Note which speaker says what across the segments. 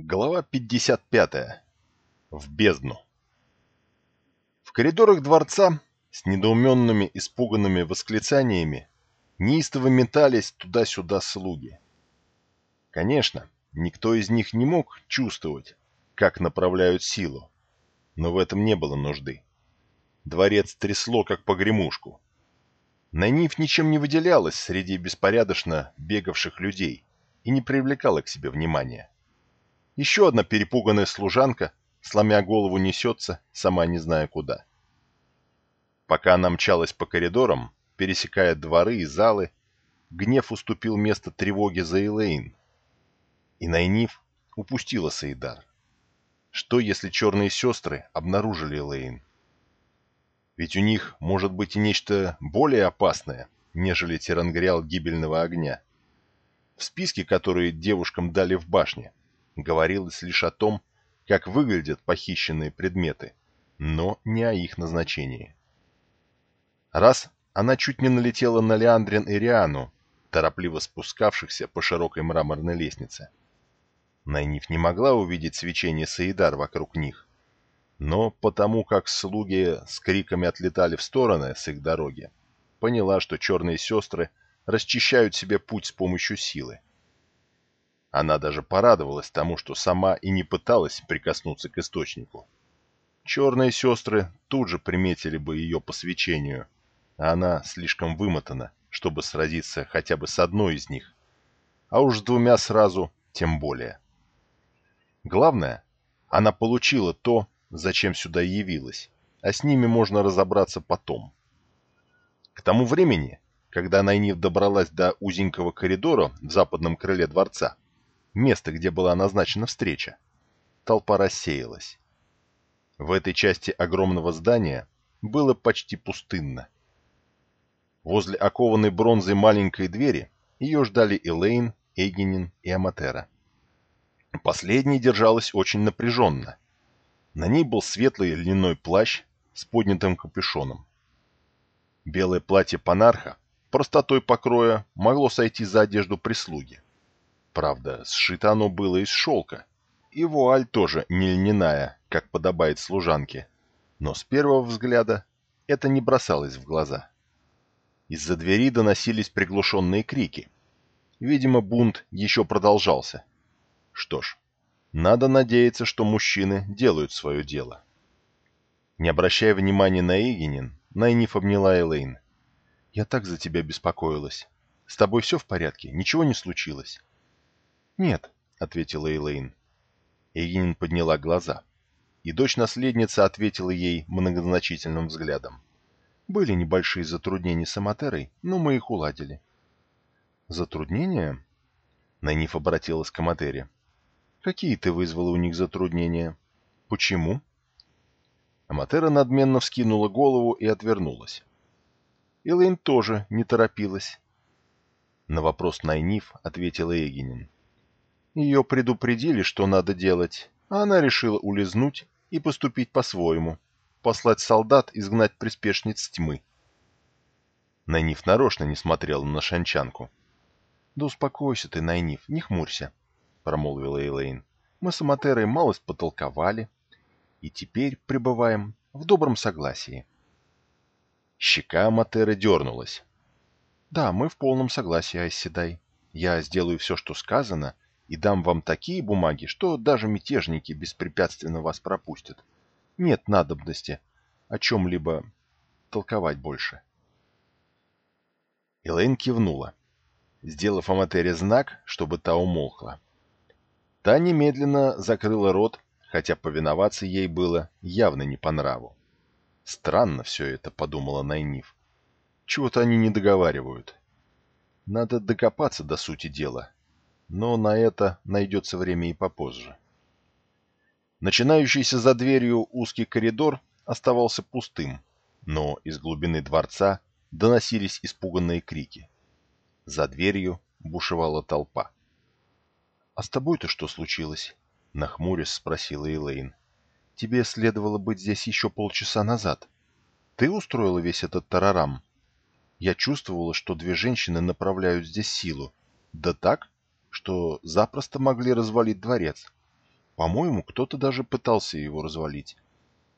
Speaker 1: Глава 55. В бездну. В коридорах дворца с недоуменными испуганными восклицаниями неистово метались туда-сюда слуги. Конечно, никто из них не мог чувствовать, как направляют силу, но в этом не было нужды. Дворец трясло, как погремушку. Найниф ничем не выделялась среди беспорядочно бегавших людей и не привлекала к себе внимания. Еще одна перепуганная служанка, сломя голову, несется, сама не зная куда. Пока она мчалась по коридорам, пересекая дворы и залы, гнев уступил место тревоге за Элейн. И Найниф упустила Саидар. Что, если черные сестры обнаружили Элейн? Ведь у них может быть и нечто более опасное, нежели тирангриал гибельного огня. В списке, которые девушкам дали в башне, говорилось лишь о том, как выглядят похищенные предметы, но не о их назначении. Раз она чуть не налетела на Леандрин и Риану, торопливо спускавшихся по широкой мраморной лестнице. Найниф не могла увидеть свечение Саидар вокруг них, но потому как слуги с криками отлетали в стороны с их дороги, поняла, что черные сестры расчищают себе путь с помощью силы. Она даже порадовалась тому, что сама и не пыталась прикоснуться к источнику. Черные сестры тут же приметили бы ее по свечению, а она слишком вымотана, чтобы сразиться хотя бы с одной из них, а уж с двумя сразу тем более. Главное, она получила то, зачем сюда явилась, а с ними можно разобраться потом. К тому времени, когда Найниф добралась до узенького коридора в западном крыле дворца, место, где была назначена встреча, толпа рассеялась. В этой части огромного здания было почти пустынно. Возле окованной бронзой маленькой двери ее ждали Элейн, Эгенин и Аматера. Последняя держалась очень напряженно. На ней был светлый льняной плащ с поднятым капюшоном. Белое платье панарха простотой покроя могло сойти за одежду прислуги. Правда, сшито оно было из шелка. И вуаль тоже не льняная, как подобает служанке. Но с первого взгляда это не бросалось в глаза. Из-за двери доносились приглушенные крики. Видимо, бунт еще продолжался. Что ж, надо надеяться, что мужчины делают свое дело. Не обращая внимания на Игенин, Найниф обняла Элейн. «Я так за тебя беспокоилась. С тобой все в порядке? Ничего не случилось?» «Нет», — ответила Эйлэйн. Эгенин подняла глаза, и дочь-наследница ответила ей многозначительным взглядом. «Были небольшие затруднения с Аматерой, но мы их уладили». «Затруднения?» Найниф обратилась к Аматере. «Какие ты вызвала у них затруднения? Почему?» Аматера надменно вскинула голову и отвернулась. Элэйн тоже не торопилась. На вопрос Найниф ответила Эгенин. Ее предупредили, что надо делать, а она решила улизнуть и поступить по-своему, послать солдат изгнать приспешниц тьмы. Найниф нарочно не смотрела на шанчанку. «Да успокойся ты, Найниф, не хмурься», — промолвила Элейн. «Мы с Аматерой малость потолковали, и теперь пребываем в добром согласии». Щека Аматеры дернулась. «Да, мы в полном согласии, Айседай. Я сделаю все, что сказано, — и дам вам такие бумаги, что даже мятежники беспрепятственно вас пропустят. Нет надобности о чем-либо толковать больше. Элэйн кивнула, сделав Аматере знак, чтобы та умолкла. Та немедленно закрыла рот, хотя повиноваться ей было явно не по нраву. Странно все это, подумала Найниф. Чего-то они не договаривают. Надо докопаться до сути дела но на это найдется время и попозже. Начинающийся за дверью узкий коридор оставался пустым, но из глубины дворца доносились испуганные крики. За дверью бушевала толпа. «А с тобой-то что случилось?» — нахмурясь спросила Элейн. «Тебе следовало быть здесь еще полчаса назад. Ты устроила весь этот тарарам? Я чувствовала, что две женщины направляют здесь силу. Да так, что запросто могли развалить дворец. По-моему, кто-то даже пытался его развалить.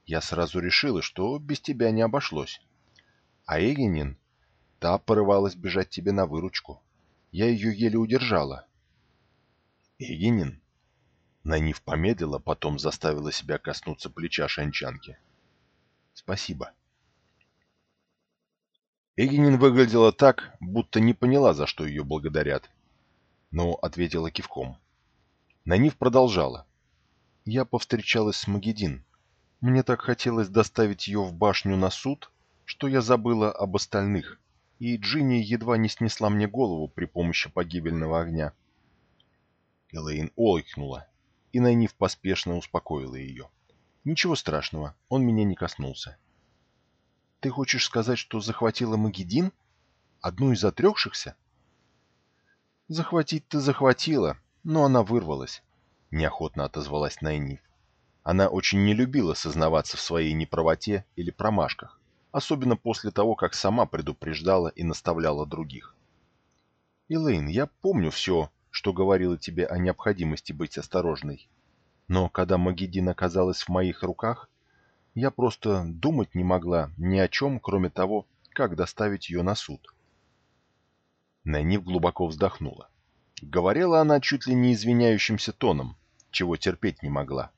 Speaker 1: Я сразу решила, что без тебя не обошлось. А Эгенин, та порывалась бежать тебе на выручку. Я ее еле удержала. Эгенин? Найниф помедлила, потом заставила себя коснуться плеча шанчанки. Спасибо. Эгенин выглядела так, будто не поняла, за что ее благодарят, но ответила кивком. Найниф продолжала. Я повстречалась с Магедин. Мне так хотелось доставить ее в башню на суд, что я забыла об остальных, и Джинни едва не снесла мне голову при помощи погибельного огня. Элэйн ойкнула, и Найниф поспешно успокоила ее. «Ничего страшного, он меня не коснулся». «Ты хочешь сказать, что захватила Магедин? Одну из отрекшихся?» «Захватить-то захватила, но она вырвалась», — неохотно отозвалась Найниф. Она очень не любила сознаваться в своей неправоте или промашках, особенно после того, как сама предупреждала и наставляла других. «Элэйн, я помню все, что говорила тебе о необходимости быть осторожной. Но когда Магеддин оказалась в моих руках, я просто думать не могла ни о чем, кроме того, как доставить ее на суд. Найниф глубоко вздохнула. Говорила она чуть ли не извиняющимся тоном, чего терпеть не могла.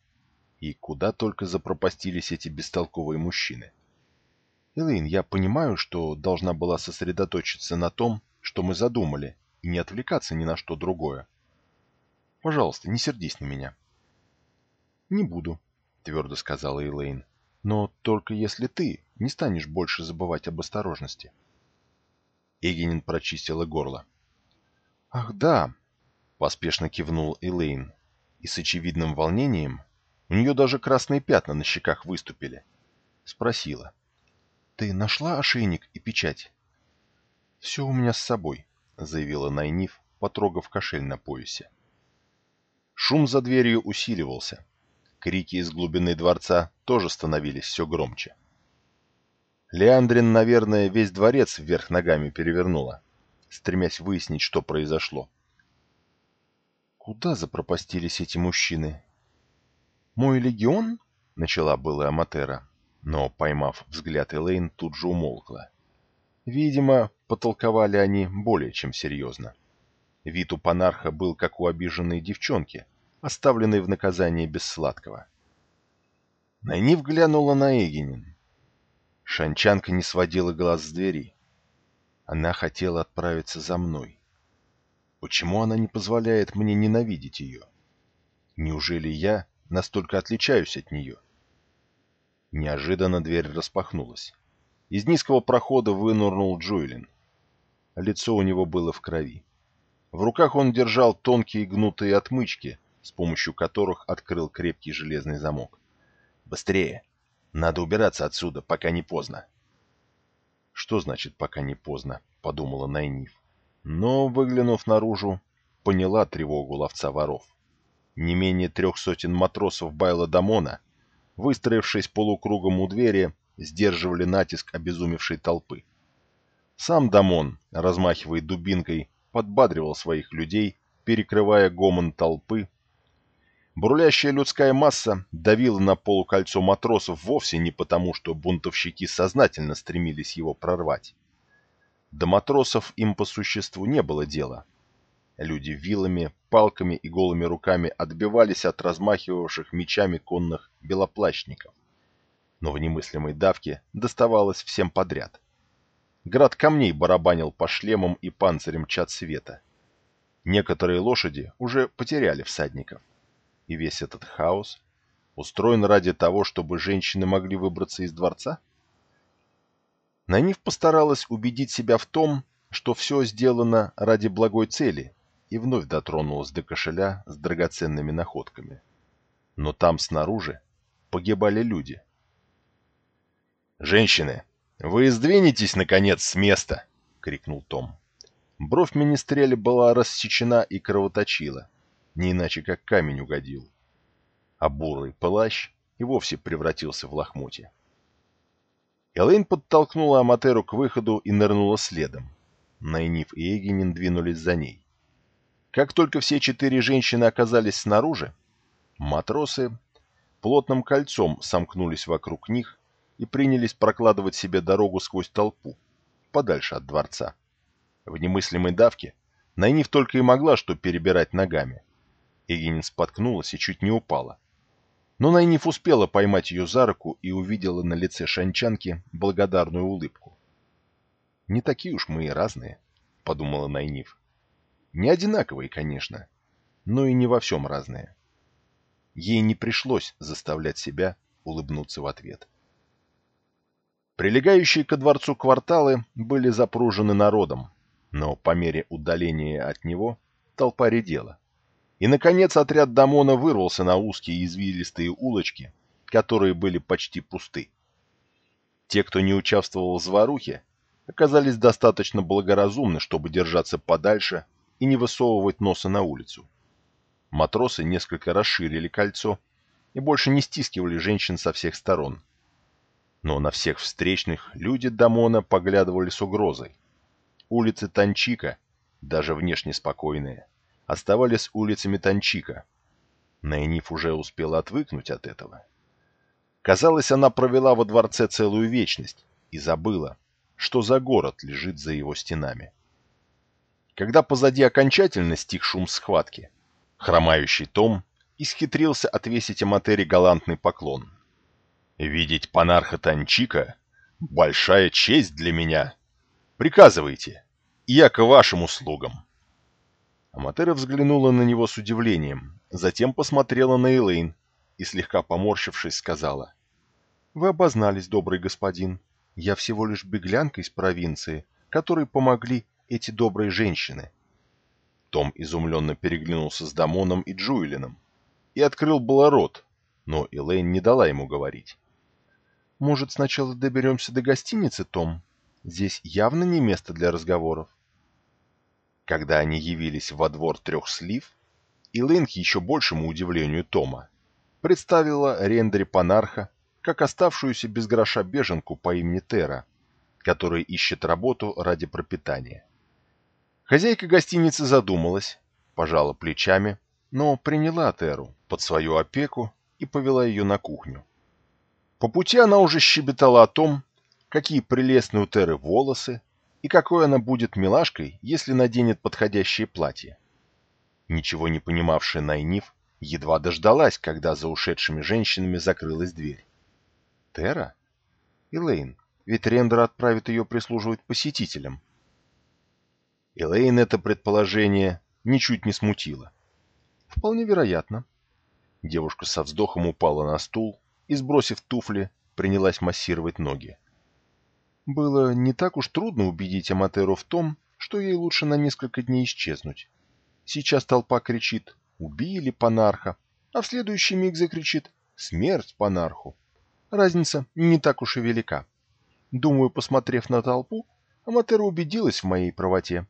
Speaker 1: И куда только запропастились эти бестолковые мужчины. Элэйн, я понимаю, что должна была сосредоточиться на том, что мы задумали, и не отвлекаться ни на что другое. Пожалуйста, не сердись на меня. Не буду, твердо сказала Элейн. Но только если ты не станешь больше забывать об осторожности. Эгенин прочистила горло. «Ах, да!» — поспешно кивнул Элейн. И с очевидным волнением, у нее даже красные пятна на щеках выступили, спросила. «Ты нашла ошейник и печать?» «Все у меня с собой», — заявила Найниф, потрогав кошель на поясе. Шум за дверью усиливался. Крики из глубины дворца тоже становились все громче. Леандрин, наверное, весь дворец вверх ногами перевернула, стремясь выяснить, что произошло. Куда запропастились эти мужчины? «Мой легион?» — начала была Аматера, но, поймав взгляд Элейн, тут же умолкла. Видимо, потолковали они более чем серьезно. Вид у панарха был как у обиженной девчонки, оставленной в наказание без сладкого. Найниф глянула на Эгенин. Шанчанка не сводила глаз с двери. Она хотела отправиться за мной. Почему она не позволяет мне ненавидеть ее? Неужели я настолько отличаюсь от нее? Неожиданно дверь распахнулась. Из низкого прохода вынырнул Джуэлин. Лицо у него было в крови. В руках он держал тонкие гнутые отмычки, с помощью которых открыл крепкий железный замок. «Быстрее! Надо убираться отсюда, пока не поздно!» «Что значит «пока не поздно»?» — подумала Найниф. Но, выглянув наружу, поняла тревогу ловца воров. Не менее трех сотен матросов Байла Дамона, выстроившись полукругом у двери, сдерживали натиск обезумевшей толпы. Сам Дамон, размахивая дубинкой, подбадривал своих людей, перекрывая гомон толпы. Бурлящая людская масса давила на полукольцо матросов вовсе не потому, что бунтовщики сознательно стремились его прорвать. До матросов им по существу не было дела. Люди вилами, палками и голыми руками отбивались от размахивавших мечами конных белоплащников но в немыслимой давке доставалось всем подряд. Град камней барабанил по шлемам и панцирям чад света. Некоторые лошади уже потеряли всадников. И весь этот хаос устроен ради того, чтобы женщины могли выбраться из дворца? Найниф постаралась убедить себя в том, что все сделано ради благой цели, и вновь дотронулась до кошеля с драгоценными находками. Но там снаружи погибали люди — «Женщины, вы сдвинетесь, наконец, с места!» — крикнул Том. Бровь министреля была рассечена и кровоточила, не иначе как камень угодил. А бурый плащ и вовсе превратился в лохмотье. Элэйн подтолкнула Аматеру к выходу и нырнула следом. Найниф и Эгенин двинулись за ней. Как только все четыре женщины оказались снаружи, Матросы плотным кольцом сомкнулись вокруг них и принялись прокладывать себе дорогу сквозь толпу, подальше от дворца. В немыслимой давке Найниф только и могла что перебирать ногами. Эгенин споткнулась и чуть не упала. Но Найниф успела поймать ее за руку и увидела на лице шанчанки благодарную улыбку. «Не такие уж мы и разные», — подумала Найниф. «Не одинаковые, конечно, но и не во всем разные». Ей не пришлось заставлять себя улыбнуться в ответ. Прилегающие ко дворцу кварталы были запружены народом, но по мере удаления от него толпа редела. И, наконец, отряд Дамона вырвался на узкие извилистые улочки, которые были почти пусты. Те, кто не участвовал в заварухе, оказались достаточно благоразумны, чтобы держаться подальше и не высовывать носа на улицу. Матросы несколько расширили кольцо и больше не стискивали женщин со всех сторон. Но на всех встречных люди Дамона поглядывали с угрозой. Улицы Танчика, даже внешне спокойные, оставались улицами Танчика. Найниф уже успела отвыкнуть от этого. Казалось, она провела во дворце целую вечность и забыла, что за город лежит за его стенами. Когда позади окончательно стих шум схватки, хромающий Том исхитрился отвесить Аматере галантный поклон. «Видеть панарха Танчика — большая честь для меня. Приказывайте, я к вашим услугам». Аматера взглянула на него с удивлением, затем посмотрела на Элейн и, слегка поморщившись, сказала. «Вы обознались, добрый господин. Я всего лишь беглянка из провинции, которой помогли эти добрые женщины». Том изумленно переглянулся с Дамоном и Джуэлином и открыл было рот, но Элейн не дала ему говорить. «Может, сначала доберемся до гостиницы, Том? Здесь явно не место для разговоров». Когда они явились во двор трех слив, Илэн, к еще большему удивлению Тома, представила Рендри Панарха как оставшуюся без гроша беженку по имени Тера, которая ищет работу ради пропитания. Хозяйка гостиницы задумалась, пожала плечами, но приняла Теру под свою опеку и повела ее на кухню. По пути она уже щебетала о том, какие прелестные у Теры волосы, и какой она будет милашкой, если наденет подходящее платье. Ничего не понимавшая Найниф едва дождалась, когда за ушедшими женщинами закрылась дверь. Тера? Элейн, ведь Рендер отправит ее прислуживать посетителям. Элейн это предположение ничуть не смутило. Вполне вероятно. Девушка со вздохом упала на стул и, сбросив туфли, принялась массировать ноги. Было не так уж трудно убедить Аматеру в том, что ей лучше на несколько дней исчезнуть. Сейчас толпа кричит «Убили панарха», а в следующий миг закричит «Смерть панарху». Разница не так уж и велика. Думаю, посмотрев на толпу, Аматера убедилась в моей правоте.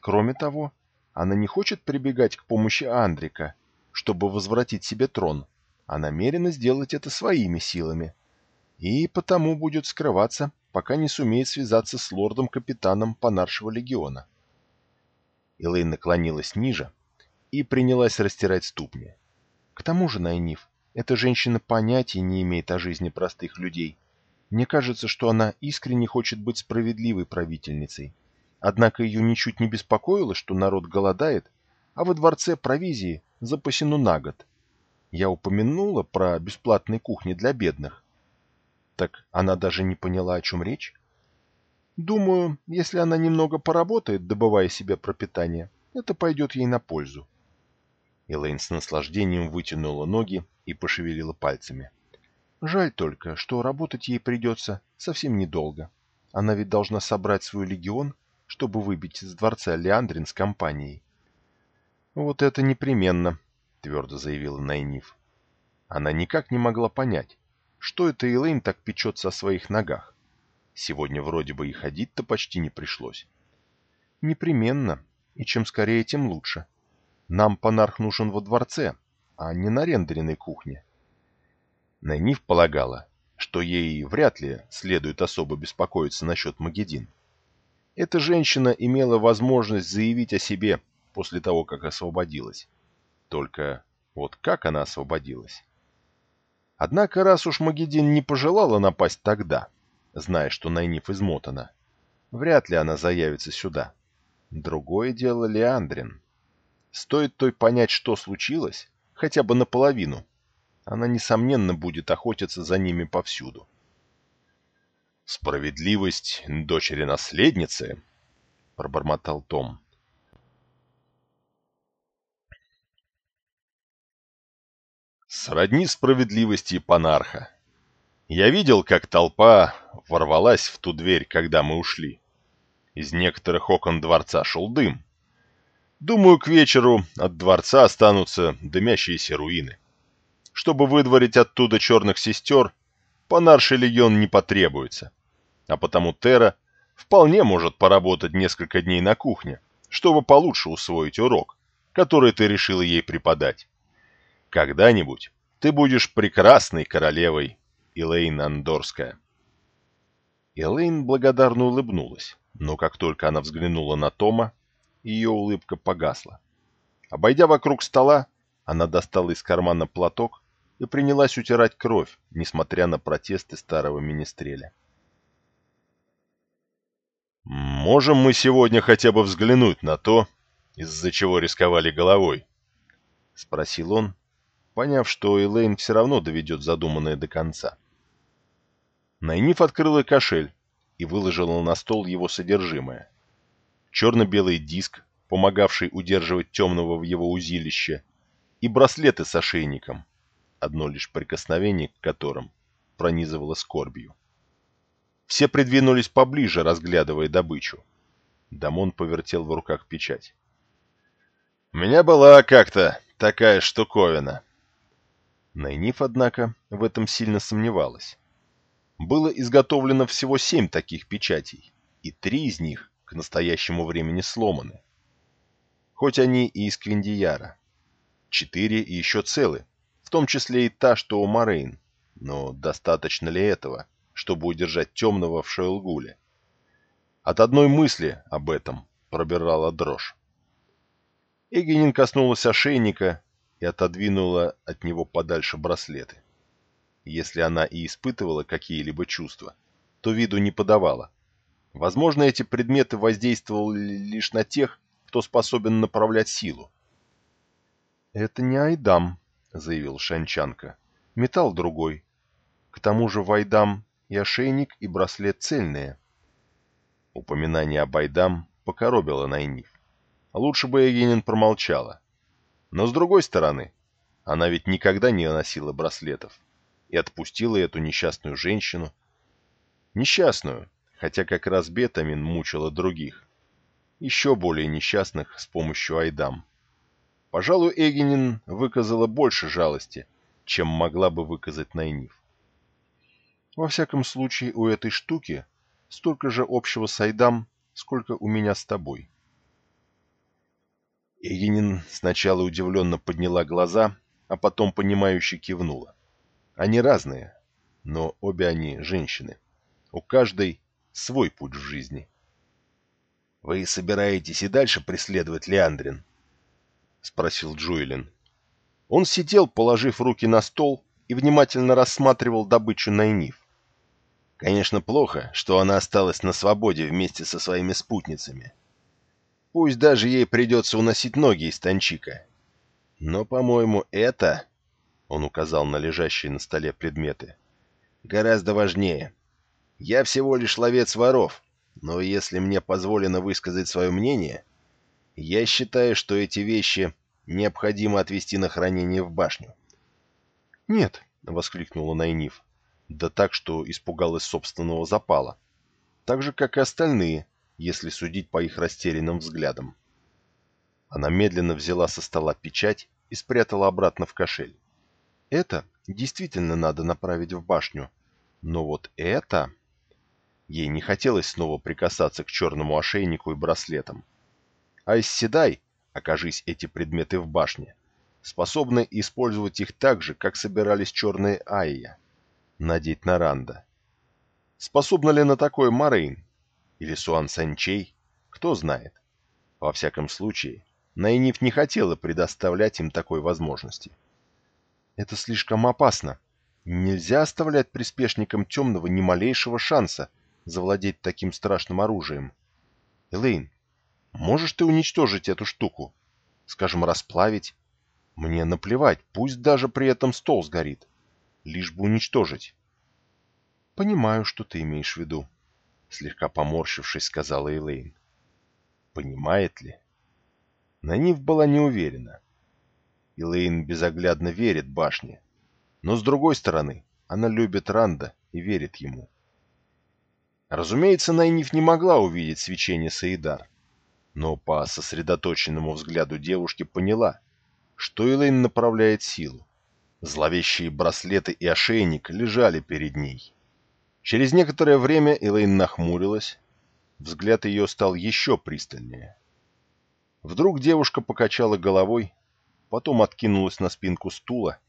Speaker 1: Кроме того, она не хочет прибегать к помощи Андрика, чтобы возвратить себе трон, а намерена сделать это своими силами. И потому будет скрываться пока не сумеет связаться с лордом-капитаном Панаршего легиона. Элейн наклонилась ниже и принялась растирать ступни. К тому же, Найниф, эта женщина понятия не имеет о жизни простых людей. Мне кажется, что она искренне хочет быть справедливой правительницей. Однако ее ничуть не беспокоило, что народ голодает, а во дворце провизии запасено на год. Я упомянула про бесплатные кухни для бедных, так она даже не поняла, о чем речь? Думаю, если она немного поработает, добывая себе пропитание, это пойдет ей на пользу. Элейн с наслаждением вытянула ноги и пошевелила пальцами. Жаль только, что работать ей придется совсем недолго. Она ведь должна собрать свой легион, чтобы выбить из дворца Леандрин с компанией. «Вот это непременно», — твердо заявила Найниф. Она никак не могла понять, что это Элейн так печется о своих ногах? Сегодня вроде бы и ходить-то почти не пришлось. Непременно, и чем скорее, тем лучше. Нам панарх нужен во дворце, а не на рендеренной кухне. Найниф полагала, что ей вряд ли следует особо беспокоиться насчет Магедин. Эта женщина имела возможность заявить о себе после того, как освободилась. Только Вот как она освободилась? Однако, раз уж Магедин не пожелала напасть тогда, зная, что Найниф измотана, вряд ли она заявится сюда. Другое дело Леандрин. Стоит той понять, что случилось, хотя бы наполовину, она, несомненно, будет охотиться за ними повсюду. «Справедливость дочери-наследницы», — пробормотал Том. «Сродни справедливости панарха. Я видел, как толпа ворвалась в ту дверь, когда мы ушли. Из некоторых окон дворца шел дым. Думаю, к вечеру от дворца останутся дымящиеся руины. Чтобы выдворить оттуда черных сестер, Панарший легион не потребуется, а потому Тера вполне может поработать несколько дней на кухне, чтобы получше усвоить урок, который ты решила ей преподать. Когда-нибудь ты будешь прекрасной королевой, Элейн Андорская. Элейн благодарно улыбнулась, но как только она взглянула на Тома, ее улыбка погасла. Обойдя вокруг стола, она достала из кармана платок и принялась утирать кровь, несмотря на протесты старого министреля. «Можем мы сегодня хотя бы взглянуть на то, из-за чего рисковали головой?» — спросил он, поняв, что Элейн все равно доведет задуманное до конца. Найниф открыла кошель и выложила на стол его содержимое. Черно-белый диск, помогавший удерживать темного в его узилище, и браслеты с ошейником, одно лишь прикосновение к которым пронизывало скорбью. Все придвинулись поближе, разглядывая добычу. Дамон повертел в руках печать. «У меня была как-то такая штуковина». Найниф, однако, в этом сильно сомневалась. Было изготовлено всего семь таких печатей, и три из них к настоящему времени сломаны. Хоть они и из Квиндияра. Четыре и еще целы, в том числе и та, что у Морейн. Но достаточно ли этого? чтобы удержать темного в Шойлгуле. От одной мысли об этом пробирала дрожь. Эгенин коснулась ошейника и отодвинула от него подальше браслеты. Если она и испытывала какие-либо чувства, то виду не подавала. Возможно, эти предметы воздействовали лишь на тех, кто способен направлять силу. «Это не Айдам», — заявил Шанчанка. «Металл другой. К тому же в Айдам и ошейник, и браслет цельные. Упоминание об Айдам покоробило Найниф. Лучше бы Эгенин промолчала. Но с другой стороны, она ведь никогда не носила браслетов и отпустила эту несчастную женщину. Несчастную, хотя как раз Бетамин мучила других. Еще более несчастных с помощью Айдам. Пожалуй, Эгенин выказала больше жалости, чем могла бы выказать Найниф. Во всяком случае, у этой штуки столько же общего с Айдам, сколько у меня с тобой. Егинин сначала удивленно подняла глаза, а потом понимающе кивнула. Они разные, но обе они женщины. У каждой свой путь в жизни. «Вы собираетесь и дальше преследовать Леандрин?» — спросил Джуэлин. Он сидел, положив руки на стол, и внимательно рассматривал добычу Найниф. Конечно, плохо, что она осталась на свободе вместе со своими спутницами. Пусть даже ей придется уносить ноги из Танчика. Но, по-моему, это, он указал на лежащие на столе предметы, гораздо важнее. Я всего лишь ловец воров, но если мне позволено высказать свое мнение, я считаю, что эти вещи необходимо отвезти на хранение в башню. «Нет», — воскликнула Найниф, да так, что испугалась собственного запала. Так же, как и остальные, если судить по их растерянным взглядам. Она медленно взяла со стола печать и спрятала обратно в кошель. Это действительно надо направить в башню. Но вот это... Ей не хотелось снова прикасаться к черному ошейнику и браслетам. А Исседай, окажись эти предметы в башне, способны использовать их так же, как собирались черные Айя надеть на Ранда. Способна ли на такое Морейн? Или Суан Санчей? Кто знает. Во всяком случае, Найниф не хотела предоставлять им такой возможности. Это слишком опасно. Нельзя оставлять приспешникам темного ни малейшего шанса завладеть таким страшным оружием. Элейн, можешь ты уничтожить эту штуку? Скажем, расплавить? Мне наплевать, пусть даже при этом стол сгорит. Лишь бы уничтожить. Понимаю, что ты имеешь в виду, слегка поморщившись, сказала Элейн. Понимает ли? Нанив была не уверена. Элейн безоглядно верит башне. Но с другой стороны, она любит Ранда и верит ему. Разумеется, Найниф не могла увидеть свечение Саидар, но по сосредоточенному взгляду девушки поняла, что Элейн направляет силу. Зловещие браслеты и ошейник лежали перед ней. Через некоторое время Элейн нахмурилась, взгляд ее стал еще пристальнее. Вдруг девушка покачала головой, потом откинулась на спинку стула,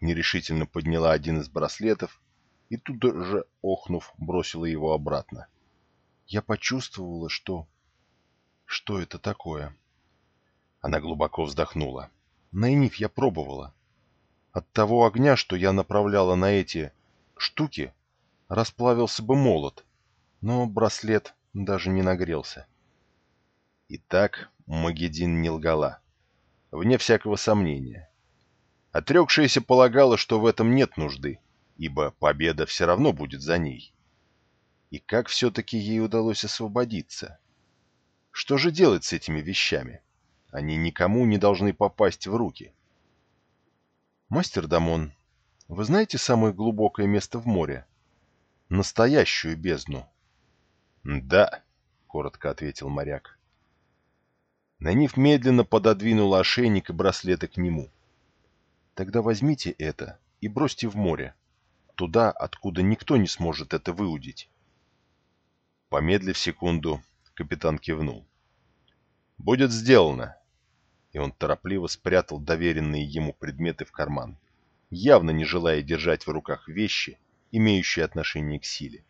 Speaker 1: нерешительно подняла один из браслетов и тут же, охнув, бросила его обратно. Я почувствовала, что... Что это такое? Она глубоко вздохнула. Найниф я пробовала. От того огня, что я направляла на эти штуки, расплавился бы молот, но браслет даже не нагрелся. Итак, Магедин не лгала. Вне всякого сомнения. Отрекшаяся полагала, что в этом нет нужды, ибо победа все равно будет за ней. И как все-таки ей удалось освободиться? Что же делать с этими вещами? Они никому не должны попасть в руки. Мастер Дамон, вы знаете самое глубокое место в море? Настоящую бездну. Да, коротко ответил моряк. Нанив медленно пододвинула ошейник и браслеты к нему. «Тогда возьмите это и бросьте в море, туда, откуда никто не сможет это выудить». Помедлив секунду, капитан кивнул. «Будет сделано!» И он торопливо спрятал доверенные ему предметы в карман, явно не желая держать в руках вещи, имеющие отношение к силе.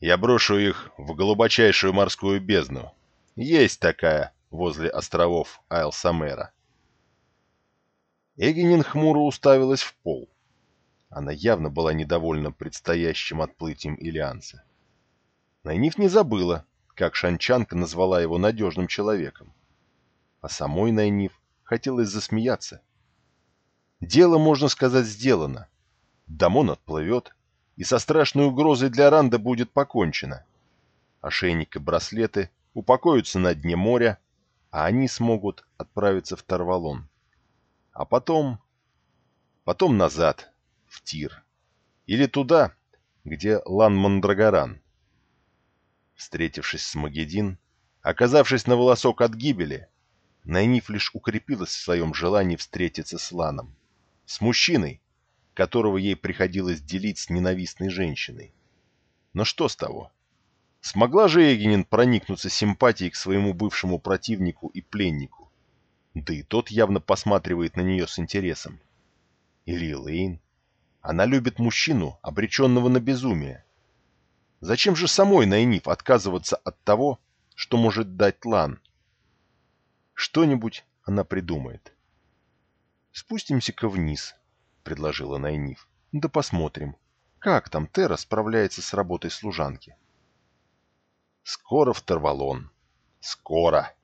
Speaker 1: «Я брошу их в глубочайшую морскую бездну», есть такая возле островов Айл-Самера. Эгенин хмуро уставилась в пол. Она явно была недовольна предстоящим отплытием Илианца. Найниф не забыла, как Шанчанка назвала его надежным человеком. А самой Найниф хотелось засмеяться. Дело, можно сказать, сделано. Дамон отплывет, и со страшной угрозой для Ранда будет покончено. Ошейник и браслеты упокоятся на дне моря, а они смогут отправиться в Тарвалон. А потом... потом назад, в Тир. Или туда, где Лан Мандрагоран. Встретившись с Магедин, оказавшись на волосок от гибели, Найниф лишь укрепилась в своем желании встретиться с Ланом. С мужчиной, которого ей приходилось делить с ненавистной женщиной. Но что с того? Смогла же Эгенин проникнуться симпатией к своему бывшему противнику и пленнику? Да и тот явно посматривает на нее с интересом. Или Элейн? Она любит мужчину, обреченного на безумие. Зачем же самой Найниф отказываться от того, что может дать Лан? Что-нибудь она придумает. «Спустимся-ка вниз», — предложила Найниф. «Да посмотрим, как там Тера справляется с работой служанки». Скоро в Тарвалон. Скоро.